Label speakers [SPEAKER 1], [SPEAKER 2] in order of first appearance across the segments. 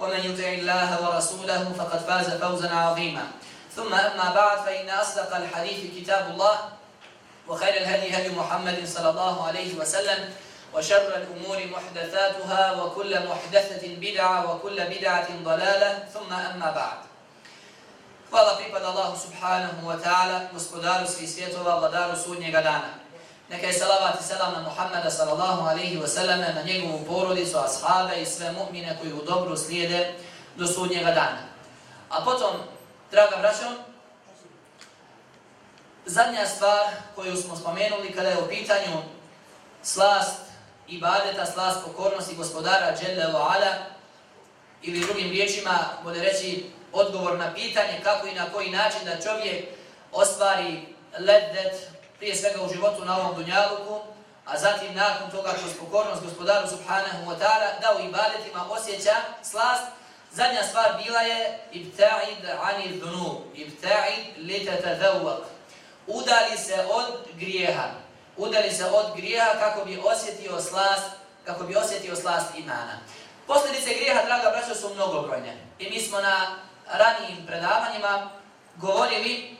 [SPEAKER 1] ومن يطع الله ورسوله فقد فاز فوزا عظيما. ثم أما بعد فإن أصدق الحديث كتاب الله وخير الهدي هدي محمد صلى الله عليه وسلم وشر الأمور محدثاتها وكل محدثة بدعة وكل بدعة ضلالة. ثم أما بعد. Hvala pripada Allahu subhanahu wa ta'ala, gospodaru svih svjetova, vladaru sudnjega dana. Neka je salavat i selam na Muhammeda sallallahu alaihi wa sallam, na njegovu porodicu, ashabe i sve mu'mine koji u dobru slijede do sudnjega dana. A potom, draga braćo, zadnja stvar koju smo spomenuli kada je u pitanju slast ibadeta, slast pokornosti gospodara Jelle wa Ala, ili drugim riječima, bude reći odgovor na pitanje kako i na koji način da čovjek ostvari leddet prije svega u životu na ovom dunjaluku, a zatim nakon toga kroz pokornost gospodaru subhanahu wa ta'ala da u ibadetima osjeća slast. Zadnja stvar bila je ibta'id anil dunu, ibta'id li tatadawak. Udali se od grijeha, udali se od grijeha kako bi osjetio slast, kako bi osjetio slast imana. Posljedice grijeha, draga braćo, su mnogobrojne. I mi smo na ranijim predavanjima govorili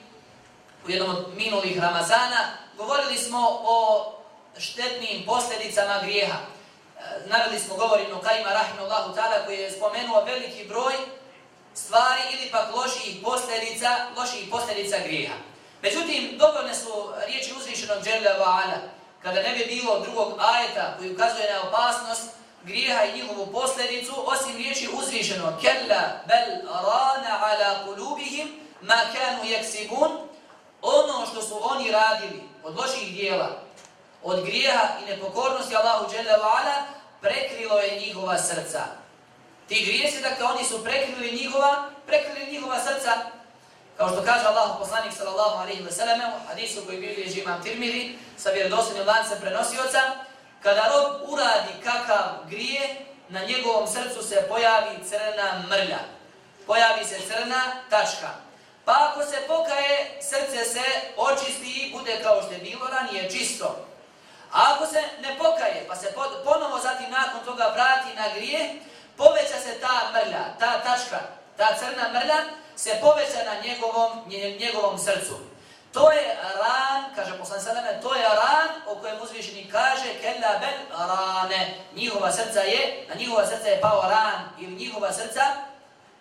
[SPEAKER 1] u jednom od minulih Ramazana, govorili smo o štetnim posljedicama grijeha. E, naveli smo govor Ibn Kajima Rahimullahu ta'ala koji je spomenuo veliki broj stvari ili pak loših posljedica, loših posljedica grijeha. Međutim, dovoljne su riječi uzvišenog Jalla Va'ala, kada ne bi bilo drugog ajeta koji ukazuje na opasnost grijeha i njihovu posljedicu, osim riječi uzvišeno kella bel rana ala kulubihim ma kanu jeksibun, ono što su oni radili od loših dijela, od grijeha i nepokornosti Allahu dželle vala prekrilo je njihova srca. Ti grijesi, dakle, oni su prekrili njihova, prekrili njihova srca, kao što kaže Allah poslanik sallallahu alejhi ve sallam u hadisu koji bilježi Imam Tirmidhi sa vjerodostojnim lancem prenosioca, Kada rob uradi kakav grije, na njegovom srcu se pojavi crna mrlja. Pojavi se crna tačka. Pa ako se pokaje, srce se očisti i bude kao što je bilo ranije čisto. A ako se ne pokaje, pa se ponovo zatim nakon toga vrati na grije, poveća se ta mrlja, ta tačka, ta crna mrlja, se poveća na njegovom, njegovom srcu. To je ran, kaže poslan Salame, to je ran o kojem uzvišeni kaže kella ben rane. Njihova srca je, na njihova srca je pao ran ili njihova srca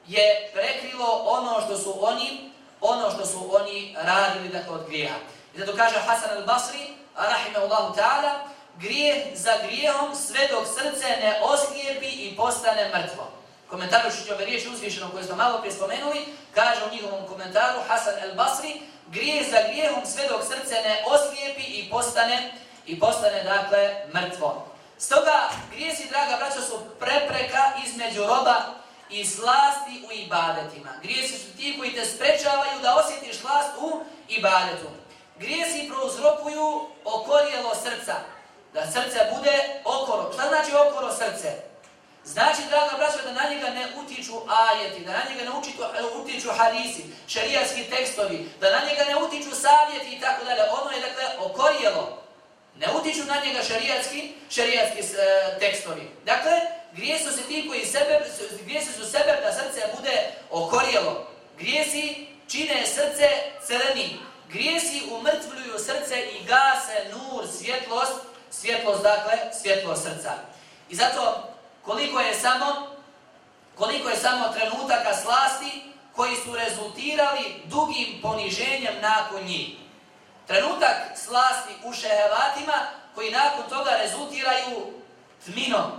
[SPEAKER 1] je prekrilo ono što su oni, ono što su oni radili dakle od grijeha. I zato kaže Hasan al-Basri, rahimahullahu ta'ala, grijeh za grijehom sve dok srce ne oslijepi i postane mrtvo. Komentaru što ove riječi uzvišeno koje smo malo prije spomenuli, kaže u njihovom komentaru Hasan al-Basri, grije za grijehom sve dok srce ne oslijepi i postane i postane dakle mrtvo. Stoga grijesi, draga braća, su prepreka između roba i slasti u ibadetima. Grijesi su ti koji te sprečavaju da osjetiš slast u ibadetu. Grijesi prouzrokuju okorijelo srca, da srce bude okoro. Šta znači okoro srce? Znači, draga braća, da na njega ne utiču ajeti, da na njega ne utiču, e, utiču hadisi, šarijatski tekstovi, da na njega ne utiču savjeti i tako dalje. Ono je, dakle, okorijelo. Ne utiču na njega šarijatski, šarijatski e, tekstovi. Dakle, grijesi su ti koji sebe, grijesi su sebe da srce bude okorijelo. Grijesi čine srce crni. Grijesi umrtvljuju srce i gase nur, svjetlost, svjetlost, dakle, svjetlost srca. I zato koliko je samo koliko je samo trenutaka slasti koji su rezultirali dugim poniženjem nakon njih. Trenutak slasti u šehevatima koji nakon toga rezultiraju tminom,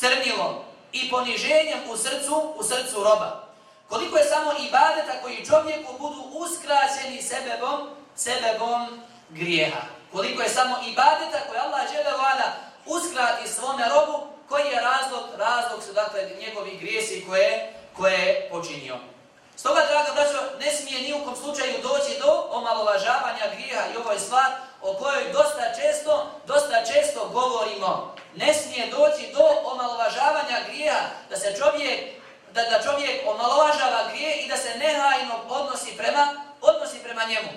[SPEAKER 1] crnilom i poniženjem u srcu, u srcu roba. Koliko je samo ibadeta koji čovjeku budu uskraćeni sebebom, sebebom grijeha. Koliko je samo ibadeta koji Allah žele vala uskrati svome robu, koji je razlog, razlog su dakle njegovi grijesi koje, koje je počinio. Stoga, draga braćo, ne smije ni u kom slučaju doći do omalovažavanja grijeha i ovo je stvar o kojoj dosta često, dosta često govorimo ne smije doći do omalovažavanja grija, da se čovjek da da čovjek omalovažava grije i da se nehajno odnosi prema odnosi prema njemu.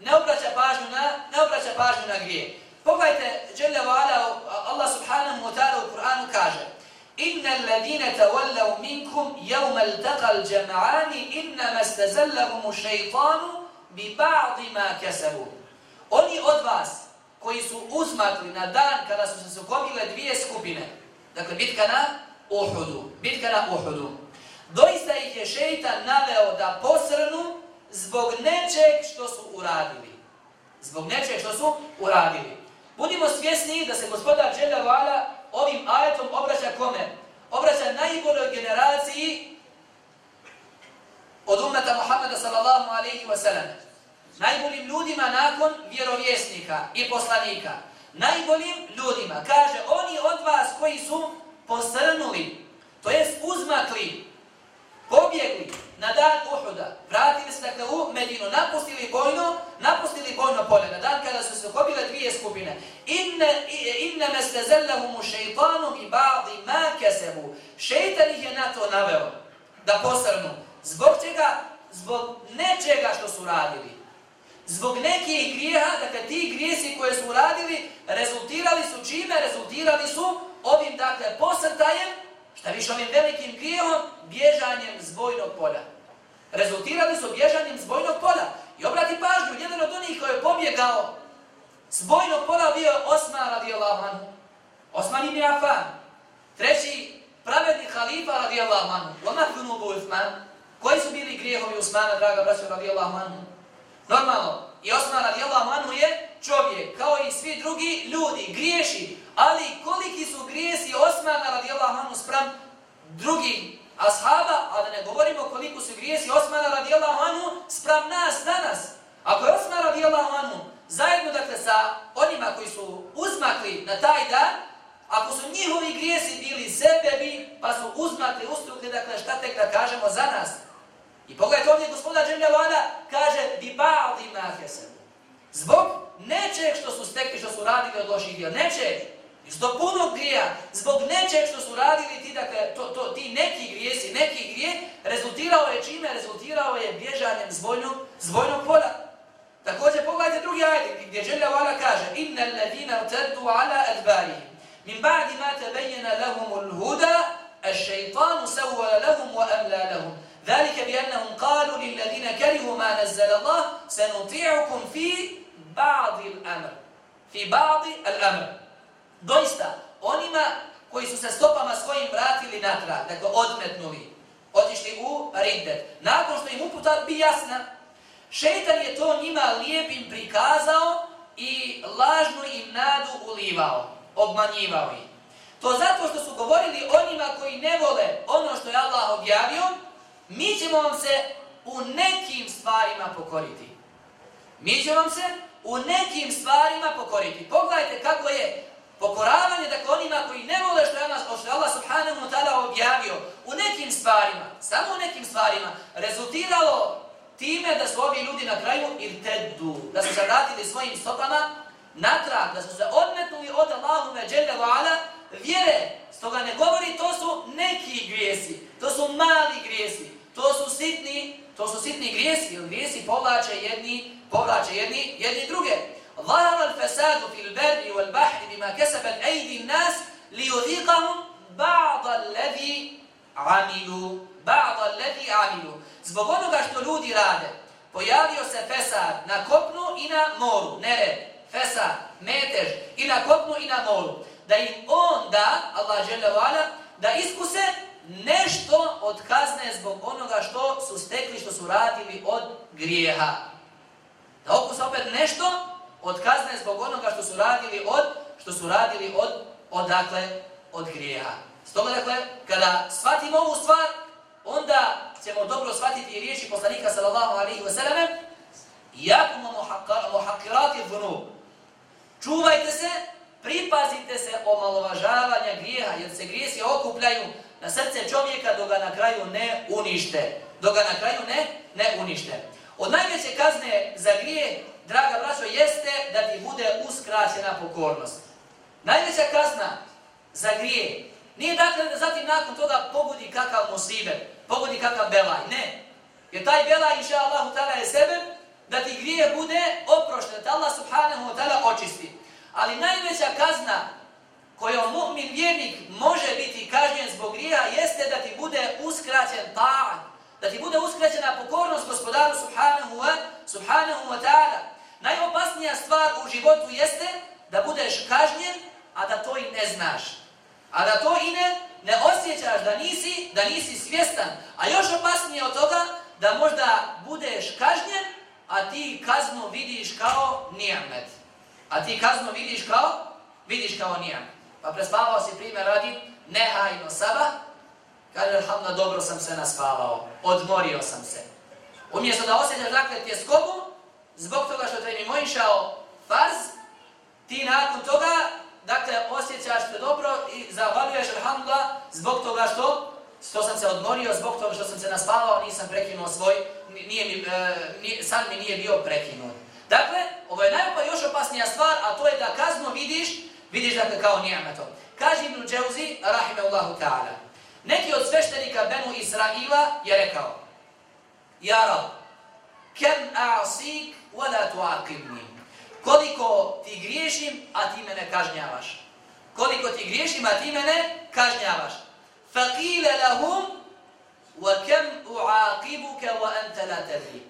[SPEAKER 1] Ne obraća pažnju na ne obraća pažnju na grije. Pogledajte dželle vala Allah subhanahu wa taala u Kur'anu kaže: Innal ladina tawallu minkum yawma iltaqa al-jam'an inna mastazallahum ash-shaytanu bi ba'd ma kasabu. Oni od vas koji su uzmakli na dan kada su se sukobile dvije skupine, dakle bitka na Uhudu, bitka na Uhudu, doista ih je šeitan naveo da posrnu zbog nečeg što su uradili. Zbog nečeg što su uradili. Budimo svjesni da se gospodar Dželjavala ovim ajetom obraća kome? Obraća najboljoj generaciji od umeta Muhammeda sallallahu alaihi wa sallam. Najboljim ljudima nakon vjerovjesnika i poslanika. Najboljim ljudima. Kaže, oni od vas koji su posrnuli, to jest uzmakli, pobjegli na dan Uhuda, vratili se dakle u Medinu, napustili bojno, napustili bojno polje, na dan kada su se hobile dvije skupine. Inne, inne me ste zellehumu šeitanu i ba'di ma kesebu. Šeitan ih je na to naveo, da posrnu. Zbog čega? Zbog nečega što su radili. Zbog nekih grijeha, dakle ti grijesi koje su uradili, rezultirali su čime? Rezultirali su ovim, dakle, posrtajem, šta više ovim velikim grijehom, bježanjem z bojnog polja. Rezultirali su bježanjem z bojnog polja. I obrati pažnju, jedan od onih koji je pobjegao s bojnog polja bio je Osman radijallahu anhu. Osman ibn Affan. Treći pravedni halifa radijallahu anhu. Lama kunubu Uthman. Koji su bili grijehovi Usmana, draga braća radijallahu anhu? Normalno, i Osman radijallahu anhu je čovjek, kao i svi drugi ljudi, griješi. Ali zbojnog, zbojnog pola. Također pogledajte drugi ajde gdje Džemljavana kaže Inna alladina taddu ala adbarihim. Min ba'di ma tabayyana lahumul huda, الشيطان سول لهم وأملى لهم ذلك بأنهم قالوا للذين كرهوا ما نزل الله سنطيعكم في بعض الأمر في بعض الأمر doista onima koji su se stopama svojim vratili natrag, dakle odmetnuli, otišli u riddet, nakon što im uputa bi jasna, šeitan je to njima lijepim prikazao i lažnu im nadu ulivao, obmanjivao ih. To zato što su govorili onima koji ne vole ono što je Allah objavio, mi ćemo vam se u nekim stvarima pokoriti. Mi ćemo vam se u nekim stvarima pokoriti. Pogledajte kako je pokoravanje dakle onima koji ne vole što je Allah, što je Allah subhanahu wa ta'ala objavio u nekim stvarima, samo u nekim stvarima, rezultiralo time da su ovi ljudi na kraju irteddu, da su se vratili svojim stopama natrag, da su se odmetnuli od Allahume Jelle Vala vjere. Stoga ne govori, to su neki grijesi, to su mali grijesi, to su sitni, to su sitni grijesi, jer grijesi povlače jedni, povlače jedni, jedni druge. Vahar al-fasadu fil berri wal bahri bima kesabel ejdi nas li uziqahum ba'd levi amilu ba'da ledi amilu. Zbog onoga što ljudi rade, pojavio se fesad na kopnu i na moru, nered, fesad, metež, i na kopnu i na moru. Da im onda, Allah žele ala, da iskuse nešto od kazne zbog onoga što su stekli, što su radili od grijeha. Da okuse opet nešto od kazne zbog onoga što su radili od, što su radili od, odakle, od grijeha. Stoga, dakle, kada shvatimo ovu stvar, onda ćemo dobro shvatiti i riječi poslanika sallallahu alaihi wa sallam Jakumu muhakirati dhunub. Čuvajte se, pripazite se omalovažavanja grijeha, jer se grijesi okupljaju na srce čovjeka dok ga na kraju ne unište. Dok ga na kraju ne, ne unište. Od najveće kazne za grije, draga braćo, jeste da ti bude uskraćena pokornost. Najveća kazna za grije nije dakle da zatim nakon toga pogodi kakav musibet, pogodi kakav belaj. Ne. Jer taj belaj, inša Allahu ta'ala, je sebe da ti grije bude oprošten, da Allah subhanahu wa ta'ala očisti. Ali najveća kazna kojom mu'min vjernik može biti kažnjen zbog grija jeste da ti bude uskraćen ta'an, da ti bude uskraćena pokornost gospodaru subhanahu wa, subhanahu wa ta'ala. Najopasnija stvar u životu jeste da budeš kažnjen, a da to i ne znaš. A da to i ne, ne osjećaš da nisi, da nisi svjestan. A još opasnije od toga da možda budeš kažnjen, a ti kaznu vidiš kao nijamet. A ti kaznu vidiš kao? Vidiš kao nijamet. Pa prespavao si primjer radi nehajno saba, kaže, alhamna dobro sam se naspavao, odmorio sam se. Umjesto da osjećaš dakle tjeskobu, zbog toga što te mi mojišao farz, ti nakon toga, dakle, osjećaš se dobro i zahvaljuješ, alhamdulillah, zbog toga što što sam se odmorio, zbog toga što sam se naspavao, nisam prekinuo svoj, nije mi, e, nije, san mi nije bio prekinut. Dakle, ovo je najpa još opasnija stvar, a to je da kazno vidiš, vidiš dakle kao nijametom. Kaže Ibn Džauzi, rahimahullahu ta'ala, neki od sveštenika Benu Israila je rekao, Ja Rab, kem a'asik, wala tu'aqibni Koliko ti griješim, a ti mene kažnjavaš. Koliko ti griješim, a ti mene kažnjavaš. فقيل لهم وكم أعاقبك وأنت لا تدري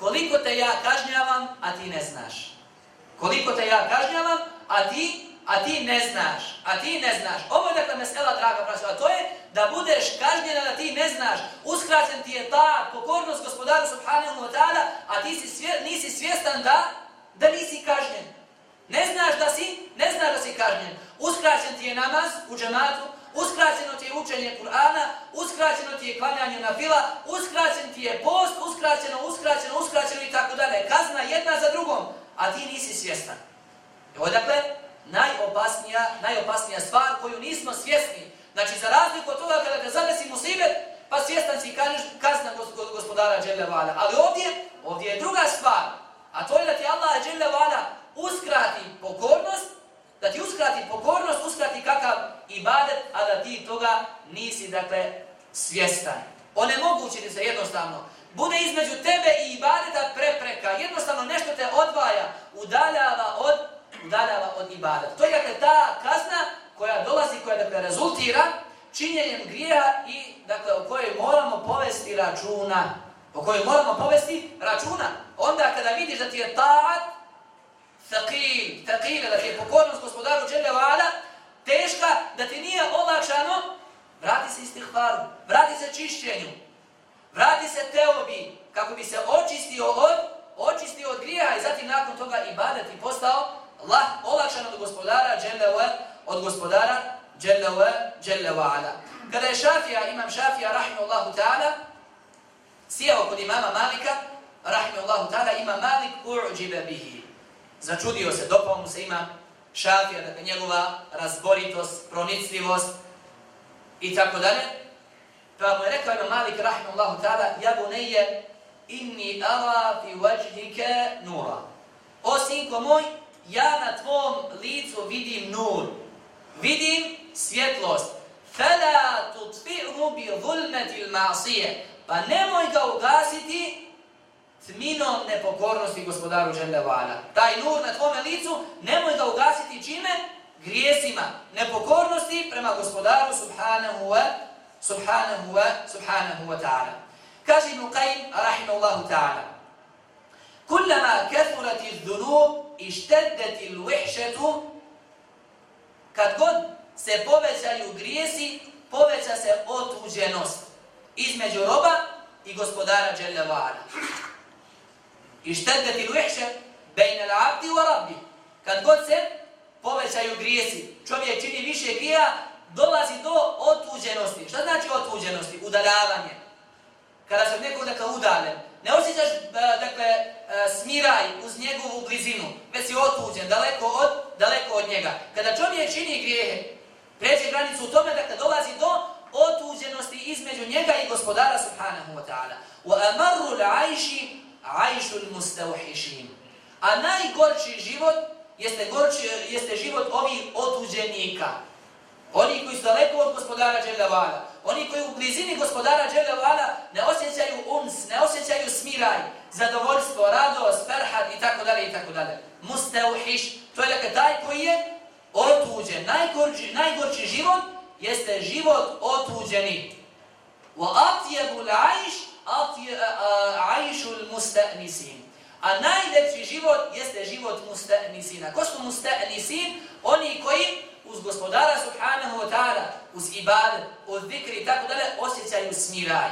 [SPEAKER 1] koliko te ja kažnjavam, a ti ne znaš. Koliko te ja kažnjavam, a ti, a ti ne znaš. A ti ne znaš. Ovo je dakle mesela, draga praća, a to je da budeš kažnjena da ti ne znaš. Uskraćen ti je ta pokornost gospodaru subhanahu wa ta'ala, a ti si svje, nisi svjestan da, da nisi kažnjen. Ne znaš da si, ne znaš da si kažnjen. Uskraćen ti je namaz u džematu, uskraćeno ti je učenje Kur'ana, uskraćeno ti je klanjanje na fila, uskraćen ti je post, uskraćeno, uskraćeno, uskraćeno i tako dalje. Kazna jedna za drugom, a ti nisi svjestan. I odakle, najopasnija, najopasnija stvar koju nismo svjesni. Znači, za razliku od toga kada te zadesi musibet, pa svjestan si kažeš kazna gospodara Đele Ali ovdje, ovdje je druga stvar, a to je da ti Allah Đele Vala uskrati pokornost, da ti uskrati pokornost, uskrati kakav ibadet, a da ti toga nisi, dakle, svjestan. Onemogući se jednostavno. Bude između tebe i ibadeta prepreka. Jednostavno nešto te odvaja, udaljava od, udaljava od ibadeta. To je, dakle, ta kazna koja dolazi, koja, dakle, rezultira činjenjem grijeha i, dakle, o kojoj moramo povesti računa. O kojoj moramo povesti računa. Onda kada vidiš da ti je taat, thaqil, thaqila, da ti je pokornost gospodaru Đele teška, da ti nije olakšano, vrati se istihvaru, vrati se čišćenju, vrati se teobi, kako bi se očistio od, očistio od grijeha i zatim nakon toga ibadet i postao lah, olakšan od gospodara Đele od gospodara Đele Vada. Kada je Šafija, imam Šafija, rahimahullahu ta'ala, sjeo kod imama Malika, rahimahullahu ta'ala, ima Malik u'đibe bihi začudio se, dopao mu se ima šafija, dakle njegova razboritost, pronicljivost i tako dalje. Pa mu je rekao ima Malik rahimahullahu ta'ala, ja bu neje inni ara fi vajhike nura. O sinko moj, ja na tvom licu vidim nur, vidim svjetlost. Fela tutfi'hu bi zulmeti il ma'asije. Pa nemoj ga ugasiti tminom nepokornosti gospodaru Želevala. Taj nur na tvome licu nemoj ga ugasiti čime? Grijesima. Nepokornosti prema gospodaru subhanahu wa subhanahu wa subhanahu wa ta'ala. Kaže Ibn Qajim, rahimahullahu ta'ala, Kullama kathurati dhunub ishteddeti l'vihšetu, kad god se povećaju grijesi, poveća se otuđenost između roba i gospodara Đelevara. Ištedet il luhše bejne l'abdi u rabbi. Kad god se povećaju grijesi, čovjek čini više grija, dolazi do otuđenosti. Šta znači otuđenosti? Udaljavanje. Kada se nekog dakle udaljen, ne osjećaš e, dakle, e, smiraj uz njegovu blizinu, već si otuđen, daleko od, daleko od njega. Kada čovjek čini grijehe, pređe granicu u tome, dakle dolazi do otuđenosti između njega i gospodara subhanahu wa ta'ala. Wa amaru l'ajši ajšu. A najgorči život jeste, gorči, jeste život ovih otuđenika. Oni koji su daleko od gospodara Đelevala. Oni koji u blizini gospodara Đelevala ne osjećaju uns, ne osjećaju smiraj, zadovoljstvo, radost, ferhat i tako dalje i tako dalje. Mustauhiš, to je dakle taj koji je otuđen. Najgorči, najgorči život jeste život otuđeni. Wa atjebu l'ajš, musta'nisin. A najljepši život jeste život musta'nisina. Ko su musta'nisin? Oni koji uz gospodara subhanahu wa ta'ala, uz ibad, uz zikri i tako dalje, osjećaju smiraj,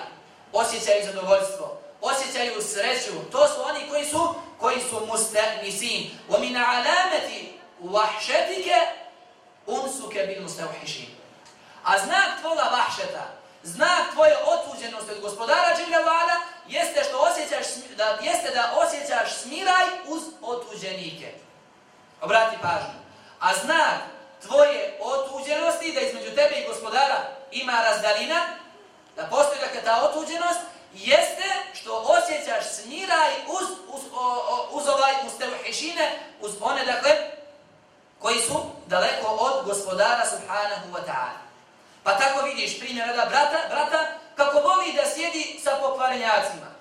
[SPEAKER 1] osjećaju zadovoljstvo, osjećaju sreću. To su oni koji su koji su musta'nisin. Wa min alamati wahshatika unsuke bil musta'uhišin. A znak tvoga vahšeta, znak tvoje otuđenosti od gospodara Džigavala jeste što osjećaš, da, jeste da osjećaš smiraj uz otuđenike. Obrati pažnju. A znak tvoje otuđenosti, da između tebe i gospodara ima razdalina, da postoji dakle ta otuđenost, jeste što osjećaš smiraj uz, uz, uz, uz ovaj mustauhišine, uz one, dakle, koji su daleko od gospodara subhanahu wa ta'ala. Pa tako vidiš primjer da brata, brata kako voli da sjedi sa pokvarenjacima.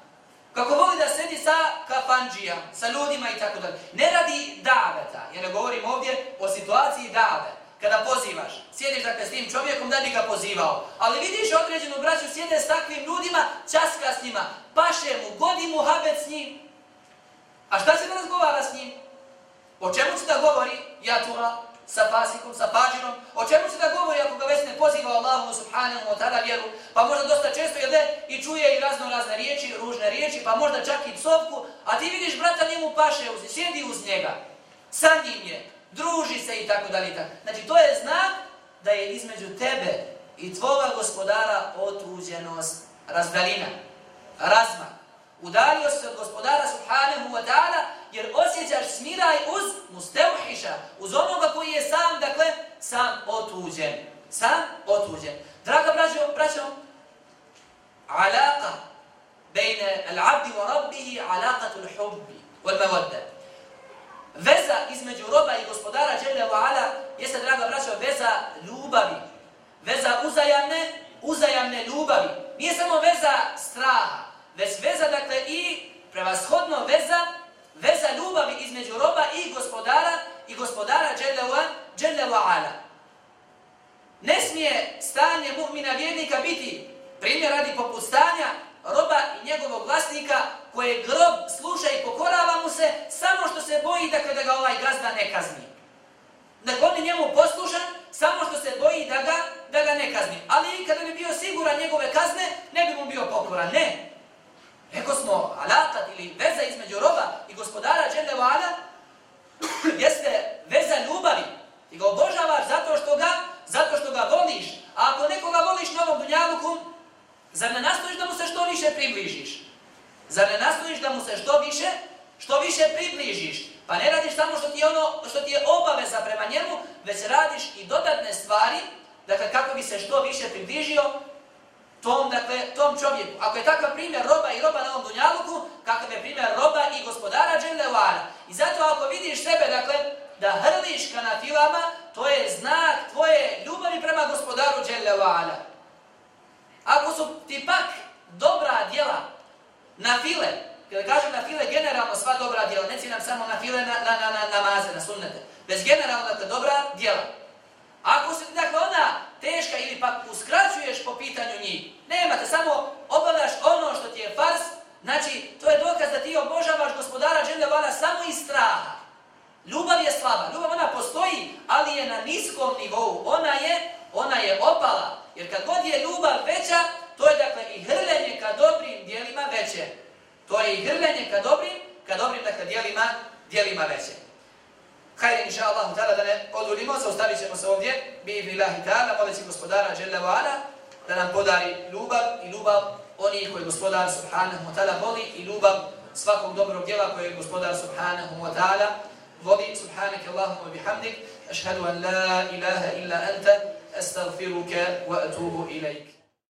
[SPEAKER 1] Kako voli da sjedi sa kafanđijama, sa ljudima i tako dalje. Ne radi daveta, jer ne govorim ovdje o situaciji dave. Kada pozivaš, sjediš dakle s tim čovjekom da bi ga pozivao. Ali vidiš određenu braću, sjede s takvim ljudima, časka s njima, paše mu, godi mu habet s njim. A šta se da razgovara s njim? O čemu se da govori? Ja tu sa fasikom, sa pađinom. O čemu se da govori ako ga već ne poziva Allahu subhanahu wa ta'ala vjeru? Pa možda dosta često jede i čuje i razno razne riječi, ružne riječi, pa možda čak i psovku, a ti vidiš brata njemu paše, uz, sjedi uz njega, sa njim je, druži se i tako dalje. Znači to je znak da je između tebe i tvoga gospodara otuđenost, razdalina, razmak. Udalio se od gospodara subhanahu wa ta'ala jer osjećaš smiraj uz mustevhiša, uz onoga koji je sam, dakle, sam otuđen. Sam otuđen. Draga braćo, braćo, alaka bejne al-abdi wa rabbihi alakatu hubbi wal mawadda. Veza između roba i gospodara Jalla wa ala jeste, draga braćo, veza ljubavi. Veza uzajamne, uzajamne ljubavi. Nije samo veza straha, već veza, dakle, i prevashodno veza veza ljubavi između roba i gospodara i gospodara Jalla wa ala. Ne smije stanje mu'mina vjernika biti primjer radi poput stanja roba i njegovog vlasnika koje grob sluša i pokorava mu se samo što se boji dakle, da ga ovaj gazda ne kazni. Dakle, on je njemu poslušan samo što se boji da ga, da ga ne kazni. Ali kada bi bio siguran njegove kazne, ne bi mu bio pokoran. Ne, Eko smo alakat ili veza između roba i gospodara Đende Vala jeste veza ljubavi. Ti ga obožavaš zato što ga, zato što ga voliš. A ako nekoga voliš na ovom dunjaluku, zar ne nastojiš da mu se što više približiš? Zar ne nastojiš da mu se što više, što više približiš? Pa ne radiš samo što ti je ono što ti je obaveza prema njemu, već radiš i dodatne stvari, dakle kako bi se više približio tom, dakle, tom čovjeku. Ako je takav primjer roba i roba na ovom dunjaluku, kakav je primjer roba i gospodara Dželevara. I zato ako vidiš sebe, dakle, da hrliš ka na filama, to je znak tvoje ljubavi prema gospodaru Dželevara. Ako su ti pak dobra djela na file, kada kažem na file, generalno sva dobra djela, ne nam samo na file, na, na, na, na namaze, na sunnete, bez generalno, dakle, dobra djela. Ako se ti dakle ona teška ili pak uskraćuješ po pitanju njih, nema te, samo obavljaš ono što ti je fars, znači to je dokaz da ti obožavaš gospodara dželjavala samo iz straha. Ljubav je slaba, ljubav ona postoji, ali je na niskom nivou, ona je, ona je opala. Jer kad god je ljubav veća, to je dakle i hrljenje ka dobrim dijelima veće. To je i hrljenje ka dobrim, ka dobrim dakle dijelima, dijelima veće. Hajde, inša Allah, da ne oduljimo, zaustavit ćemo se ovdje, bi i bilahi ta'ala, moleći gospodara Jalla wa ala, da nam podari ljubav i ljubav onih koji gospodar subhanahu wa ta'ala voli i ljubav svakog dobrog djela koje gospodar subhanahu wa ta'ala voli. Subhanak Allahumma bihamdik, ašhadu an la ilaha illa anta, astaghfiruka wa atubu ilaik.